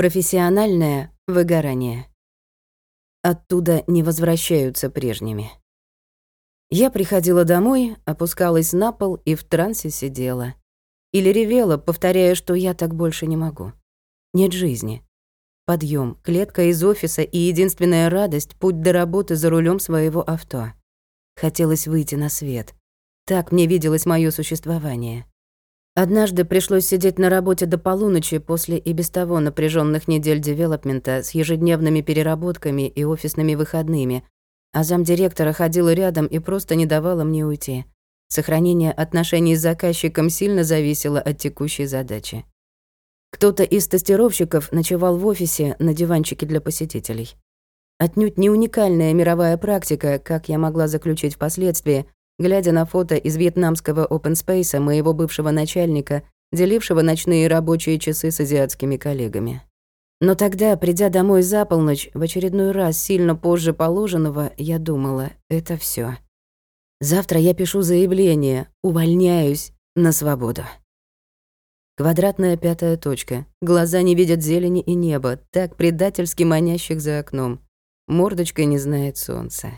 Профессиональное выгорание. Оттуда не возвращаются прежними. Я приходила домой, опускалась на пол и в трансе сидела. Или ревела, повторяя, что я так больше не могу. Нет жизни. Подъем, клетка из офиса и единственная радость — путь до работы за рулем своего авто. Хотелось выйти на свет. Так мне виделось мое существование. Однажды пришлось сидеть на работе до полуночи после и без того напряженных недель девелопмента с ежедневными переработками и офисными выходными, а замдиректора ходила рядом и просто не давала мне уйти. Сохранение отношений с заказчиком сильно зависело от текущей задачи. Кто-то из тестировщиков ночевал в офисе на диванчике для посетителей. Отнюдь не уникальная мировая практика, как я могла заключить впоследствии, глядя на фото из вьетнамского open space моего бывшего начальника, делившего ночные рабочие часы с азиатскими коллегами. Но тогда, придя домой за полночь, в очередной раз сильно позже положенного, я думала, это все. Завтра я пишу заявление, увольняюсь на свободу. Квадратная пятая точка. Глаза не видят зелени и неба, так предательски манящих за окном. Мордочка не знает солнца.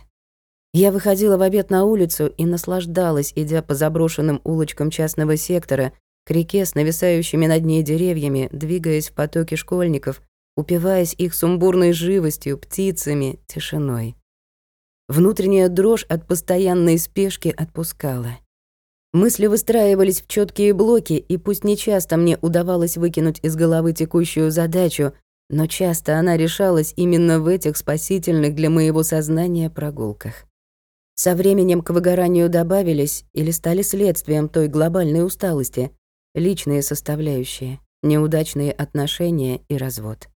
Я выходила в обед на улицу и наслаждалась, идя по заброшенным улочкам частного сектора, к реке с нависающими над ней деревьями, двигаясь в потоке школьников, упиваясь их сумбурной живостью, птицами, тишиной. Внутренняя дрожь от постоянной спешки отпускала. Мысли выстраивались в четкие блоки, и пусть нечасто мне удавалось выкинуть из головы текущую задачу, но часто она решалась именно в этих спасительных для моего сознания прогулках. Со временем к выгоранию добавились или стали следствием той глобальной усталости, личные составляющие, неудачные отношения и развод.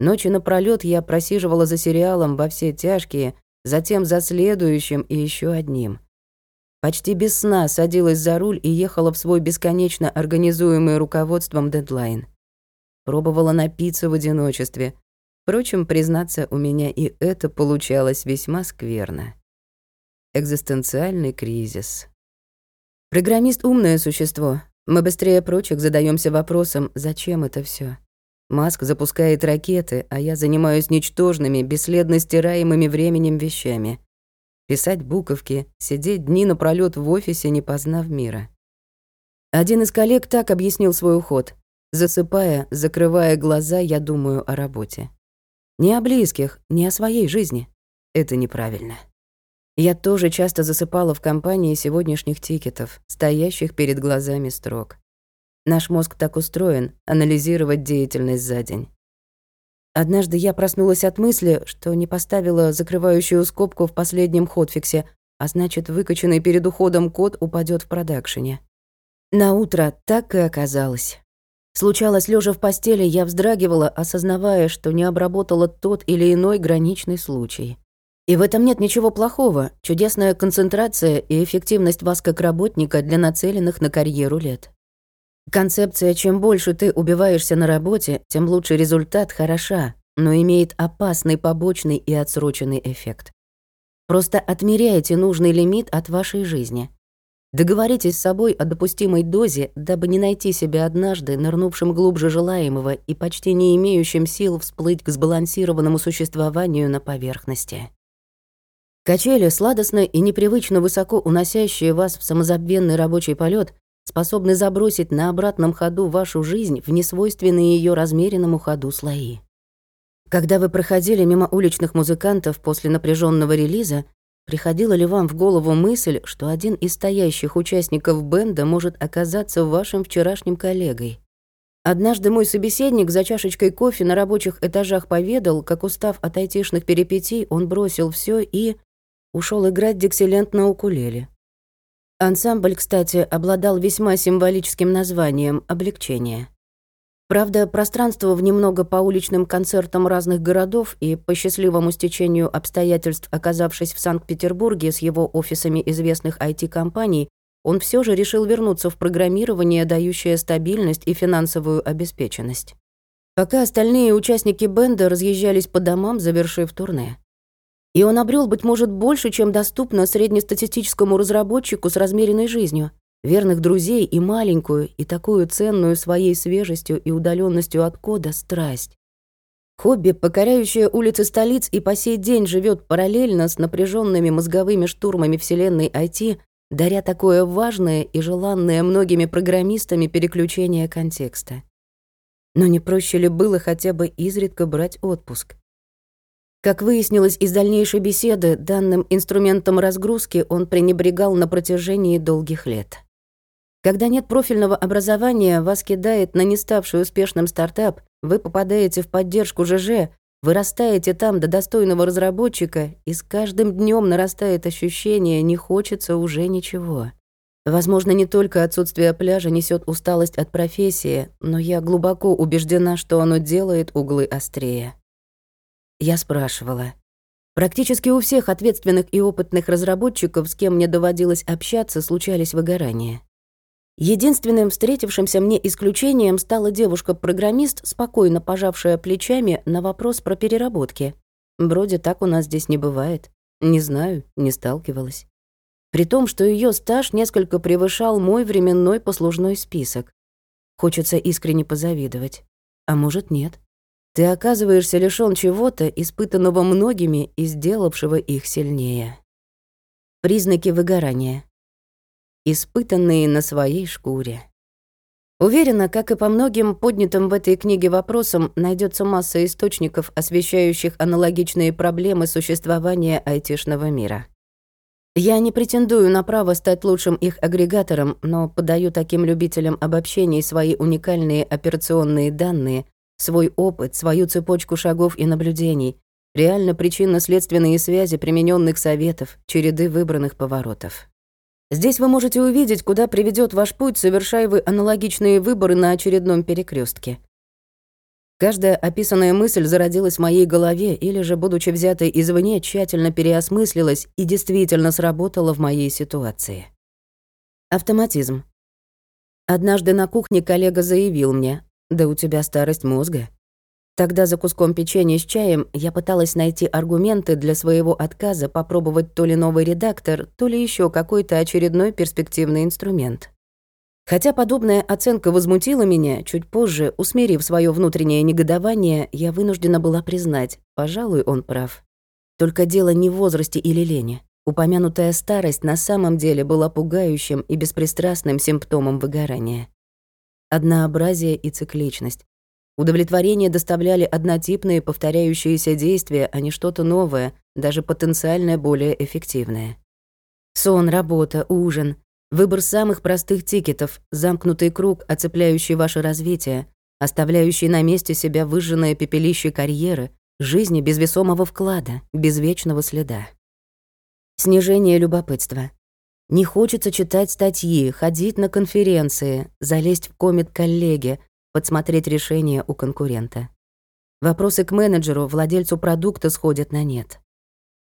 Ночи напролёт я просиживала за сериалом во все тяжкие, затем за следующим и еще одним. Почти без сна садилась за руль и ехала в свой бесконечно организуемый руководством дедлайн. Пробовала напиться в одиночестве. Впрочем, признаться, у меня и это получалось весьма скверно экзистенциальный кризис. Программист — умное существо. Мы быстрее прочих задаемся вопросом, зачем это все. Маск запускает ракеты, а я занимаюсь ничтожными, бесследно стираемыми временем вещами. Писать буковки, сидеть дни напролёт в офисе, не познав мира. Один из коллег так объяснил свой уход. Засыпая, закрывая глаза, я думаю о работе. Не о близких, не о своей жизни. Это неправильно. Я тоже часто засыпала в компании сегодняшних тикетов, стоящих перед глазами строк. Наш мозг так устроен анализировать деятельность за день. Однажды я проснулась от мысли, что не поставила закрывающую скобку в последнем ходфиксе, а значит, выкачанный перед уходом код упадет в продакшене. На утро так и оказалось. Случалось, лежа в постели, я вздрагивала, осознавая, что не обработала тот или иной граничный случай. И в этом нет ничего плохого. Чудесная концентрация и эффективность вас как работника для нацеленных на карьеру лет. Концепция «чем больше ты убиваешься на работе, тем лучше результат» хороша, но имеет опасный побочный и отсроченный эффект. Просто отмеряйте нужный лимит от вашей жизни. Договоритесь с собой о допустимой дозе, дабы не найти себя однажды, нырнувшим глубже желаемого и почти не имеющим сил всплыть к сбалансированному существованию на поверхности. Качели, сладостно и непривычно высоко уносящие вас в самозабвенный рабочий полет, способны забросить на обратном ходу вашу жизнь в несвойственные ее размеренному ходу слои. Когда вы проходили мимо уличных музыкантов после напряженного релиза, приходила ли вам в голову мысль, что один из стоящих участников бенда может оказаться вашим вчерашним коллегой? Однажды мой собеседник за чашечкой кофе на рабочих этажах поведал, как устав от айтишных перипетий, он бросил все и ушел играть диксилент на укулеле. Ансамбль, кстати, обладал весьма символическим названием «Облегчение». Правда, пространствовав немного по уличным концертам разных городов и по счастливому стечению обстоятельств, оказавшись в Санкт-Петербурге с его офисами известных IT-компаний, он все же решил вернуться в программирование, дающее стабильность и финансовую обеспеченность. Пока остальные участники бенда разъезжались по домам, завершив турне. И он обрел, быть может, больше, чем доступно среднестатистическому разработчику с размеренной жизнью, верных друзей и маленькую, и такую ценную своей свежестью и удаленностью от кода страсть. Хобби, покоряющее улицы столиц и по сей день живет параллельно с напряженными мозговыми штурмами вселенной IT, даря такое важное и желанное многими программистами переключение контекста. Но не проще ли было хотя бы изредка брать отпуск? Как выяснилось из дальнейшей беседы, данным инструментом разгрузки он пренебрегал на протяжении долгих лет. Когда нет профильного образования, вас кидает на не ставший успешным стартап, вы попадаете в поддержку ЖЖ, вырастаете там до достойного разработчика, и с каждым днем нарастает ощущение «не хочется уже ничего». Возможно, не только отсутствие пляжа несет усталость от профессии, но я глубоко убеждена, что оно делает углы острее. Я спрашивала. Практически у всех ответственных и опытных разработчиков, с кем мне доводилось общаться, случались выгорания. Единственным встретившимся мне исключением стала девушка-программист, спокойно пожавшая плечами на вопрос про переработки. Вроде так у нас здесь не бывает. Не знаю, не сталкивалась. При том, что ее стаж несколько превышал мой временной послужной список. Хочется искренне позавидовать. А может, нет. Ты оказываешься лишён чего-то, испытанного многими и сделавшего их сильнее. Признаки выгорания испытанные на своей шкуре. Уверена, как и по многим поднятым в этой книге вопросам, найдется масса источников, освещающих аналогичные проблемы существования айтишного мира. Я не претендую на право стать лучшим их агрегатором, но подаю таким любителям обобщений свои уникальные операционные данные, свой опыт, свою цепочку шагов и наблюдений, реально причинно-следственные связи примененных советов, череды выбранных поворотов. Здесь вы можете увидеть, куда приведет ваш путь, совершая вы аналогичные выборы на очередном перекрестке. Каждая описанная мысль зародилась в моей голове или же, будучи взятой извне, тщательно переосмыслилась и действительно сработала в моей ситуации. Автоматизм. Однажды на кухне коллега заявил мне, «Да у тебя старость мозга». Тогда за куском печенья с чаем я пыталась найти аргументы для своего отказа попробовать то ли новый редактор, то ли еще какой-то очередной перспективный инструмент. Хотя подобная оценка возмутила меня, чуть позже, усмирив свое внутреннее негодование, я вынуждена была признать, пожалуй, он прав. Только дело не в возрасте или лени. Упомянутая старость на самом деле была пугающим и беспристрастным симптомом выгорания. Однообразие и цикличность, Удовлетворение доставляли однотипные повторяющиеся действия, а не что-то новое, даже потенциально более эффективное. Сон, работа, ужин, выбор самых простых тикетов, замкнутый круг, оцепляющий ваше развитие, оставляющий на месте себя выжженное пепелище карьеры, жизни без весомого вклада, без вечного следа. Снижение любопытства. Не хочется читать статьи, ходить на конференции, залезть в комит коллеги, подсмотреть решение у конкурента. Вопросы к менеджеру, владельцу продукта сходят на нет.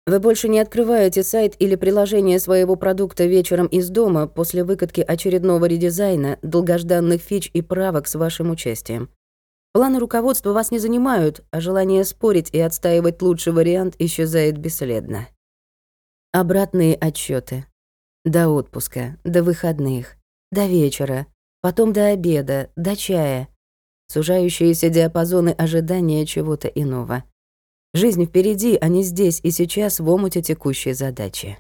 Вы больше не открываете сайт или приложение своего продукта вечером из дома после выкатки очередного редизайна, долгожданных фич и правок с вашим участием. Планы руководства вас не занимают, а желание спорить и отстаивать лучший вариант исчезает бесследно. Обратные отчеты. До отпуска, до выходных, до вечера, потом до обеда, до чая, сужающиеся диапазоны ожидания чего-то иного. Жизнь впереди, а не здесь и сейчас в омуте текущей задачи.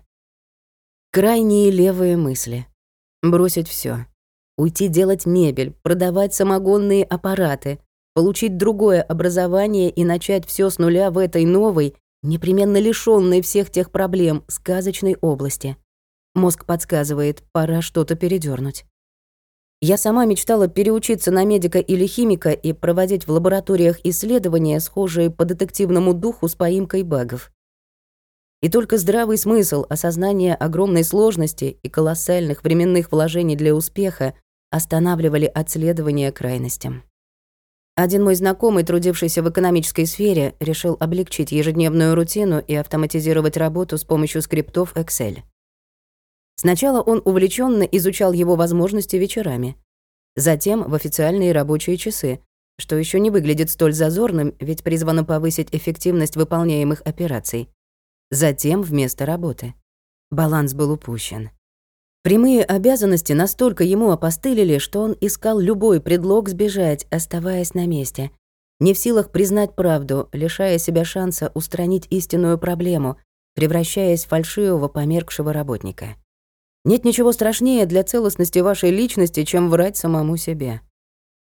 Крайние левые мысли. Бросить все, Уйти делать мебель, продавать самогонные аппараты, получить другое образование и начать все с нуля в этой новой, непременно лишённой всех тех проблем, сказочной области. Мозг подсказывает, пора что-то передернуть. Я сама мечтала переучиться на медика или химика и проводить в лабораториях исследования, схожие по детективному духу с поимкой багов. И только здравый смысл, осознание огромной сложности и колоссальных временных вложений для успеха останавливали отследование крайностям. Один мой знакомый, трудившийся в экономической сфере, решил облегчить ежедневную рутину и автоматизировать работу с помощью скриптов Excel. Сначала он увлеченно изучал его возможности вечерами, затем в официальные рабочие часы, что еще не выглядит столь зазорным, ведь призвано повысить эффективность выполняемых операций. Затем вместо работы. Баланс был упущен. Прямые обязанности настолько ему опостылили, что он искал любой предлог сбежать, оставаясь на месте. не в силах признать правду, лишая себя шанса устранить истинную проблему, превращаясь в фальшивого померкшего работника. Нет ничего страшнее для целостности вашей личности, чем врать самому себе.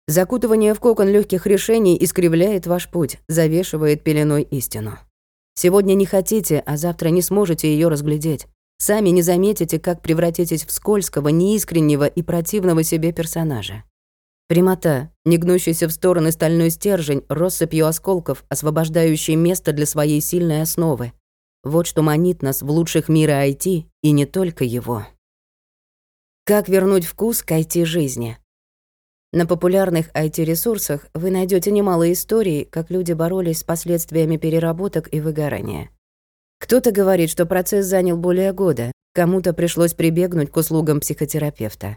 Закутывание в кокон легких решений искривляет ваш путь, завешивает пеленой истину. Сегодня не хотите, а завтра не сможете ее разглядеть. Сами не заметите, как превратитесь в скользкого, неискреннего и противного себе персонажа. Прямота, негнущийся в стороны стальной стержень, россыпью осколков, освобождающий место для своей сильной основы. Вот что манит нас в лучших мира IT, и не только его. Как вернуть вкус к IT-жизни? На популярных IT-ресурсах вы найдете немало историй, как люди боролись с последствиями переработок и выгорания. Кто-то говорит, что процесс занял более года, кому-то пришлось прибегнуть к услугам психотерапевта.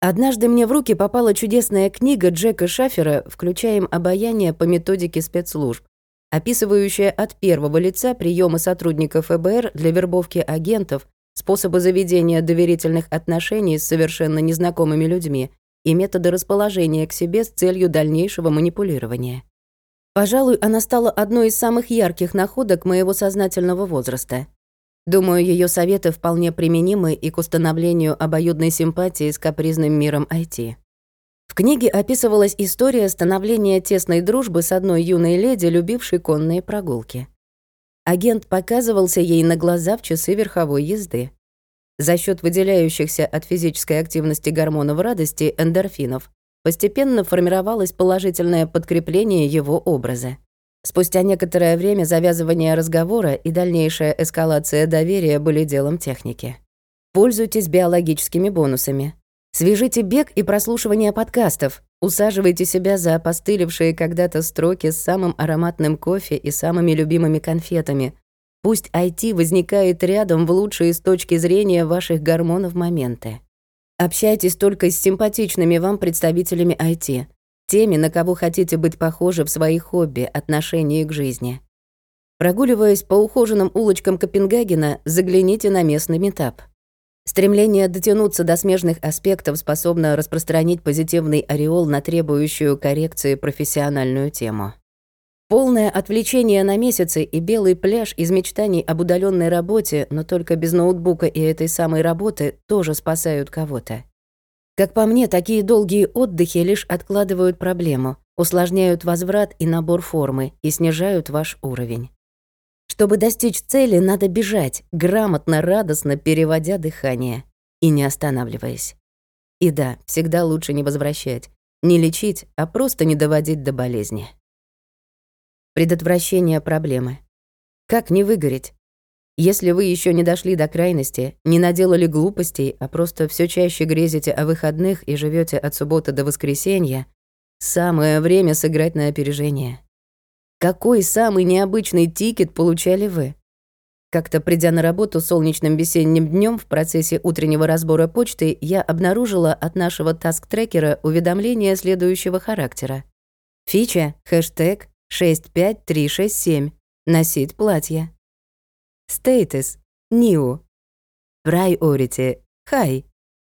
Однажды мне в руки попала чудесная книга Джека Шафера «Включаем обаяние по методике спецслужб», описывающая от первого лица приемы сотрудников ФБР для вербовки агентов способы заведения доверительных отношений с совершенно незнакомыми людьми и методы расположения к себе с целью дальнейшего манипулирования. Пожалуй, она стала одной из самых ярких находок моего сознательного возраста. Думаю, ее советы вполне применимы и к установлению обоюдной симпатии с капризным миром IT. В книге описывалась история становления тесной дружбы с одной юной леди, любившей конные прогулки. Агент показывался ей на глаза в часы верховой езды. За счет выделяющихся от физической активности гормонов радости эндорфинов постепенно формировалось положительное подкрепление его образа. Спустя некоторое время завязывание разговора и дальнейшая эскалация доверия были делом техники. Пользуйтесь биологическими бонусами. Свяжите бег и прослушивание подкастов. Усаживайте себя за опостылевшие когда-то строки с самым ароматным кофе и самыми любимыми конфетами. Пусть IT возникает рядом в лучшие с точки зрения ваших гормонов моменты. Общайтесь только с симпатичными вам представителями IT, теми, на кого хотите быть похожи в своих хобби, отношении к жизни. Прогуливаясь по ухоженным улочкам Копенгагена, загляните на местный метап – Стремление дотянуться до смежных аспектов способно распространить позитивный ореол на требующую коррекции профессиональную тему. Полное отвлечение на месяцы и белый пляж из мечтаний об удаленной работе, но только без ноутбука и этой самой работы, тоже спасают кого-то. Как по мне, такие долгие отдыхи лишь откладывают проблему, усложняют возврат и набор формы и снижают ваш уровень. Чтобы достичь цели, надо бежать, грамотно, радостно переводя дыхание и не останавливаясь. И да, всегда лучше не возвращать, не лечить, а просто не доводить до болезни. Предотвращение проблемы. Как не выгореть? Если вы еще не дошли до крайности, не наделали глупостей, а просто все чаще грезите о выходных и живете от субботы до воскресенья, самое время сыграть на опережение. Какой самый необычный тикет получали вы? Как-то придя на работу солнечным весенним днем в процессе утреннего разбора почты, я обнаружила от нашего таск-трекера уведомление следующего характера. Фича, хэштег 65367, носить платье. Status, New. Priority, High.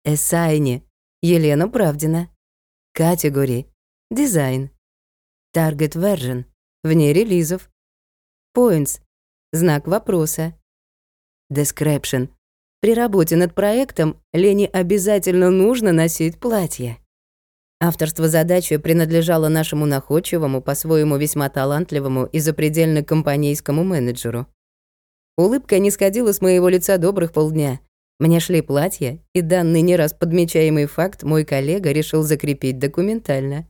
Эссайни, Елена Правдина. Категории, Дизайн. Target Version, вне релизов. Points — знак вопроса. Description — при работе над проектом Лене обязательно нужно носить платье. Авторство задачи принадлежало нашему находчивому, по-своему весьма талантливому и запредельно компанейскому менеджеру. Улыбка не сходила с моего лица добрых полдня. Мне шли платья, и данный не раз подмечаемый факт мой коллега решил закрепить документально.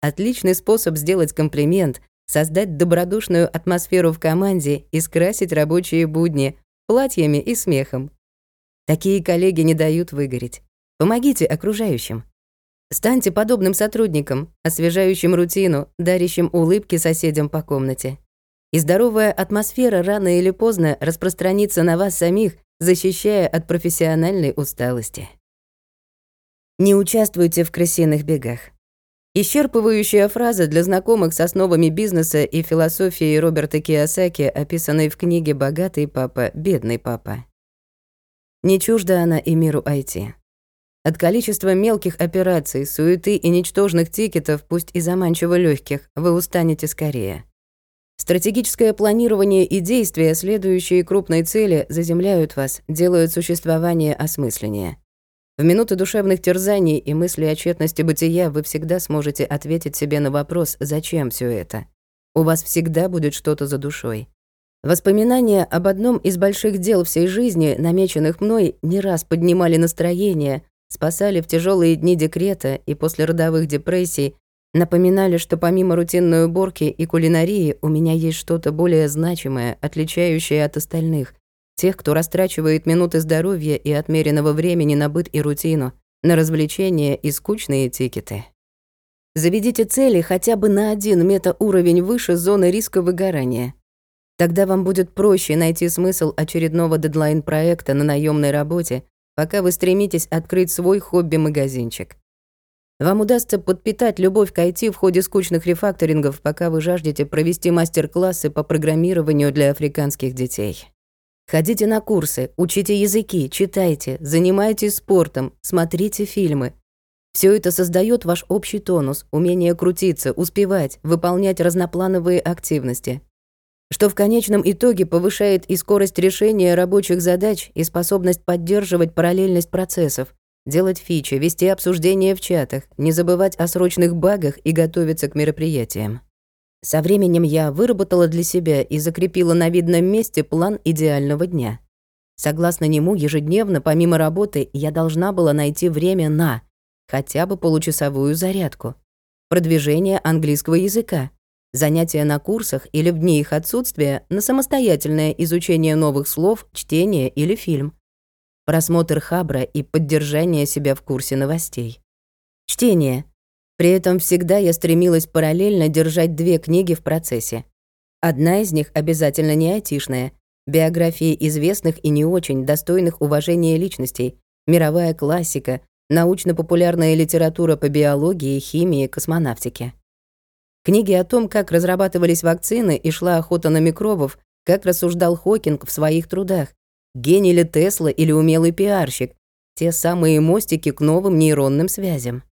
Отличный способ сделать комплимент, создать добродушную атмосферу в команде и скрасить рабочие будни платьями и смехом. Такие коллеги не дают выгореть. Помогите окружающим. Станьте подобным сотрудником, освежающим рутину, дарящим улыбки соседям по комнате. И здоровая атмосфера рано или поздно распространится на вас самих, защищая от профессиональной усталости. Не участвуйте в крысиных бегах. Исчерпывающая фраза для знакомых с основами бизнеса и философией Роберта Киосаки, описанной в книге «Богатый папа, бедный папа». Не чужда она и миру IT. От количества мелких операций, суеты и ничтожных тикетов, пусть и заманчиво легких, вы устанете скорее. Стратегическое планирование и действия, следующие крупной цели, заземляют вас, делают существование осмысленнее. В минуты душевных терзаний и мысли о тщетности бытия вы всегда сможете ответить себе на вопрос «Зачем все это?». У вас всегда будет что-то за душой. Воспоминания об одном из больших дел всей жизни, намеченных мной, не раз поднимали настроение, спасали в тяжелые дни декрета и после родовых депрессий, напоминали, что помимо рутинной уборки и кулинарии у меня есть что-то более значимое, отличающее от остальных, тех, кто растрачивает минуты здоровья и отмеренного времени на быт и рутину, на развлечения и скучные тикеты. Заведите цели хотя бы на один метауровень выше зоны риска выгорания. Тогда вам будет проще найти смысл очередного дедлайн-проекта на наемной работе, пока вы стремитесь открыть свой хобби-магазинчик. Вам удастся подпитать любовь к IT в ходе скучных рефакторингов, пока вы жаждете провести мастер-классы по программированию для африканских детей. Ходите на курсы, учите языки, читайте, занимайтесь спортом, смотрите фильмы. Все это создает ваш общий тонус, умение крутиться, успевать, выполнять разноплановые активности что в конечном итоге повышает и скорость решения рабочих задач, и способность поддерживать параллельность процессов, делать фичи, вести обсуждения в чатах, не забывать о срочных багах и готовиться к мероприятиям. Со временем я выработала для себя и закрепила на видном месте план идеального дня. Согласно нему, ежедневно, помимо работы, я должна была найти время на хотя бы получасовую зарядку, продвижение английского языка, занятия на курсах или в дни их отсутствия на самостоятельное изучение новых слов, чтение или фильм, просмотр хабра и поддержание себя в курсе новостей. Чтение. При этом всегда я стремилась параллельно держать две книги в процессе. Одна из них обязательно не айтишная, биографии известных и не очень достойных уважения личностей, мировая классика, научно-популярная литература по биологии, химии, космонавтике. Книги о том, как разрабатывались вакцины и шла охота на микробов, как рассуждал Хокинг в своих трудах. Гений ли Тесла или умелый пиарщик. Те самые мостики к новым нейронным связям.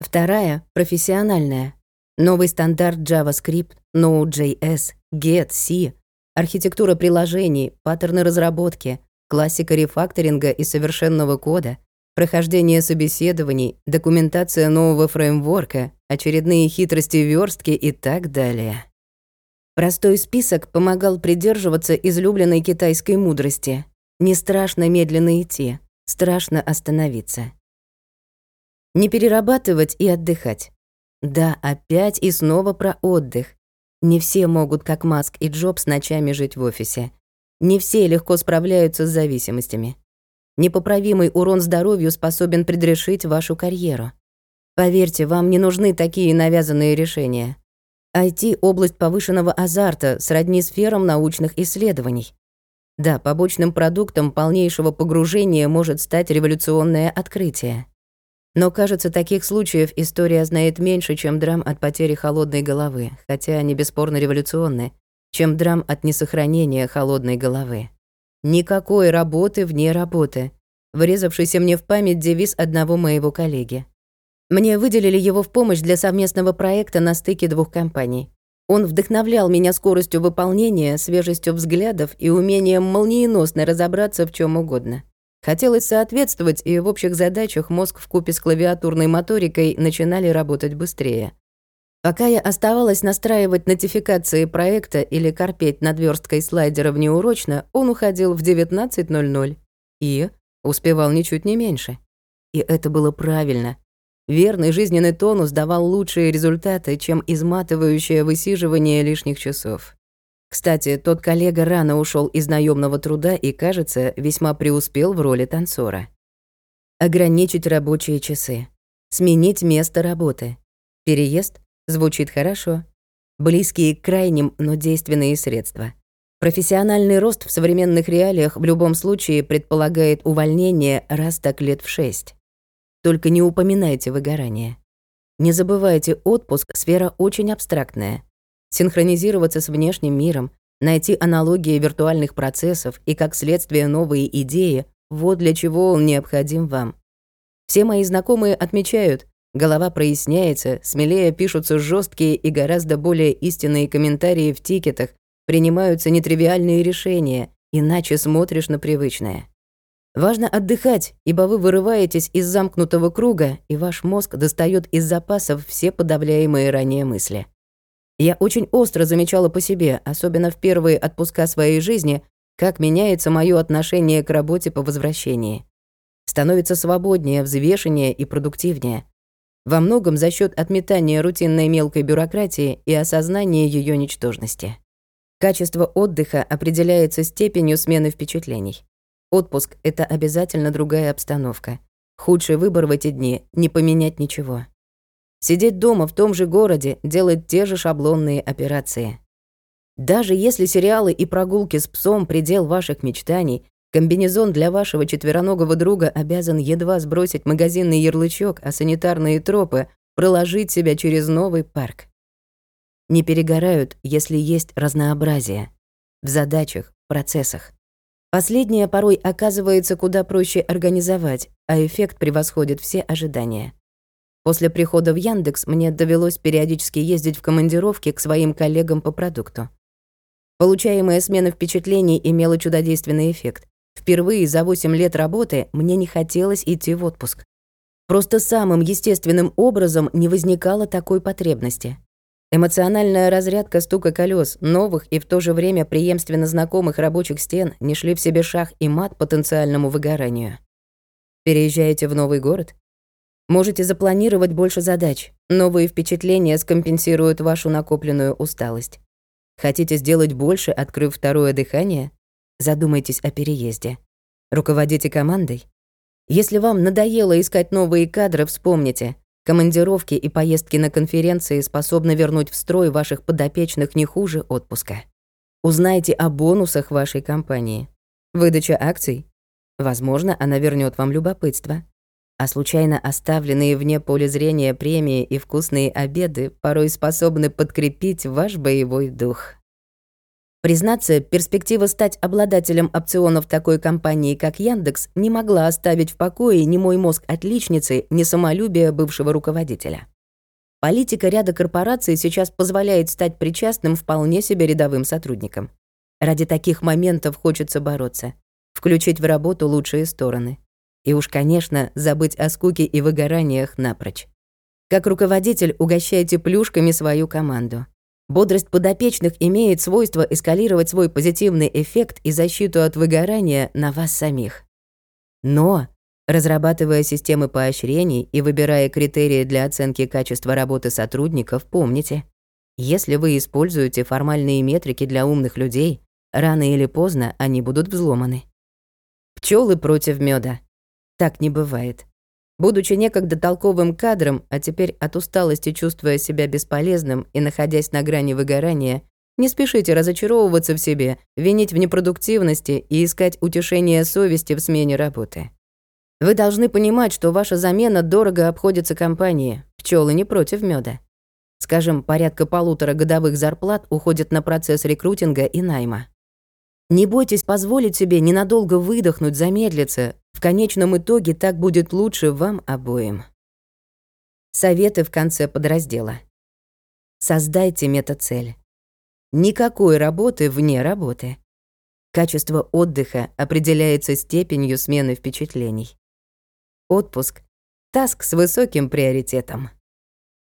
Вторая — профессиональная. Новый стандарт JavaScript, Node.js, Get, C, архитектура приложений, паттерны разработки, классика рефакторинга и совершенного кода, прохождение собеседований, документация нового фреймворка, очередные хитрости верстки и так далее. Простой список помогал придерживаться излюбленной китайской мудрости. Не страшно медленно идти, страшно остановиться. Не перерабатывать и отдыхать. Да, опять и снова про отдых. Не все могут, как Маск и Джобс, ночами жить в офисе. Не все легко справляются с зависимостями. Непоправимый урон здоровью способен предрешить вашу карьеру. Поверьте, вам не нужны такие навязанные решения. IT — область повышенного азарта, сродни сферам научных исследований. Да, побочным продуктом полнейшего погружения может стать революционное открытие. Но, кажется, таких случаев история знает меньше, чем драм от потери холодной головы, хотя они бесспорно революционны, чем драм от несохранения холодной головы. Никакой работы вне работы. Врезавшийся мне в память девиз одного моего коллеги. Мне выделили его в помощь для совместного проекта на стыке двух компаний. Он вдохновлял меня скоростью выполнения, свежестью взглядов и умением молниеносно разобраться в чем угодно. Хотелось соответствовать, и в общих задачах мозг в купе с клавиатурной моторикой начинали работать быстрее. Пока я оставалась настраивать нотификации проекта или корпеть над версткой слайдера внеурочно, он уходил в 19.00 и успевал ничуть не меньше. И это было правильно. Верный жизненный тонус давал лучшие результаты, чем изматывающее высиживание лишних часов. Кстати, тот коллега рано ушел из наемного труда и, кажется, весьма преуспел в роли танцора. Ограничить рабочие часы. Сменить место работы. Переезд Звучит хорошо. Близкие к крайним, но действенные средства. Профессиональный рост в современных реалиях в любом случае предполагает увольнение раз так лет в шесть. Только не упоминайте выгорание. Не забывайте, отпуск — сфера очень абстрактная. Синхронизироваться с внешним миром, найти аналогии виртуальных процессов и, как следствие, новые идеи — вот для чего он необходим вам. Все мои знакомые отмечают, голова проясняется, смелее пишутся жесткие и гораздо более истинные комментарии в тикетах, принимаются нетривиальные решения, иначе смотришь на привычное. Важно отдыхать, ибо вы вырываетесь из замкнутого круга, и ваш мозг достает из запасов все подавляемые ранее мысли. Я очень остро замечала по себе, особенно в первые отпуска своей жизни, как меняется моё отношение к работе по возвращении. Становится свободнее, взвешеннее и продуктивнее. Во многом за счет отметания рутинной мелкой бюрократии и осознания ее ничтожности. Качество отдыха определяется степенью смены впечатлений. Отпуск — это обязательно другая обстановка. Худший выбор в эти дни — не поменять ничего. Сидеть дома в том же городе, делать те же шаблонные операции. Даже если сериалы и прогулки с псом — предел ваших мечтаний, комбинезон для вашего четвероногого друга обязан едва сбросить магазинный ярлычок, а санитарные тропы — проложить себя через новый парк не перегорают, если есть разнообразие в задачах, процессах. Последнее порой оказывается куда проще организовать, а эффект превосходит все ожидания. После прихода в Яндекс мне довелось периодически ездить в командировки к своим коллегам по продукту. Получаемая смена впечатлений имела чудодейственный эффект. Впервые за 8 лет работы мне не хотелось идти в отпуск. Просто самым естественным образом не возникало такой потребности. Эмоциональная разрядка стука колес, новых и в то же время преемственно знакомых рабочих стен не шли в себе шах и мат потенциальному выгоранию. Переезжаете в новый город? Можете запланировать больше задач. Новые впечатления скомпенсируют вашу накопленную усталость. Хотите сделать больше, открыв второе дыхание? Задумайтесь о переезде. Руководите командой? Если вам надоело искать новые кадры, вспомните, Командировки и поездки на конференции способны вернуть в строй ваших подопечных не хуже отпуска. Узнайте о бонусах вашей компании. Выдача акций. Возможно, она вернет вам любопытство. А случайно оставленные вне поля зрения премии и вкусные обеды порой способны подкрепить ваш боевой дух. Признаться, перспектива стать обладателем опционов такой компании, как Яндекс, не могла оставить в покое ни мой мозг отличницы, ни самолюбие бывшего руководителя. Политика ряда корпораций сейчас позволяет стать причастным вполне себе рядовым сотрудникам. Ради таких моментов хочется бороться, включить в работу лучшие стороны. И уж, конечно, забыть о скуке и выгораниях напрочь. Как руководитель угощайте плюшками свою команду. Бодрость подопечных имеет свойство эскалировать свой позитивный эффект и защиту от выгорания на вас самих. Но, разрабатывая системы поощрений и выбирая критерии для оценки качества работы сотрудников, помните, если вы используете формальные метрики для умных людей, рано или поздно они будут взломаны. Пчелы против меда. Так не бывает. Будучи некогда толковым кадром, а теперь от усталости чувствуя себя бесполезным и находясь на грани выгорания, не спешите разочаровываться в себе, винить в непродуктивности и искать утешение совести в смене работы. Вы должны понимать, что ваша замена дорого обходится компании. Пчелы не против меда. Скажем, порядка полутора годовых зарплат уходит на процесс рекрутинга и найма. Не бойтесь позволить себе ненадолго выдохнуть, замедлиться. В конечном итоге так будет лучше вам обоим. Советы в конце подраздела. Создайте метацель. Никакой работы вне работы. Качество отдыха определяется степенью смены впечатлений. Отпуск — таск с высоким приоритетом.